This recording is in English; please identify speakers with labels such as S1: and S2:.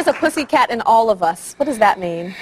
S1: There's a pussycat in all of us. What does that mean?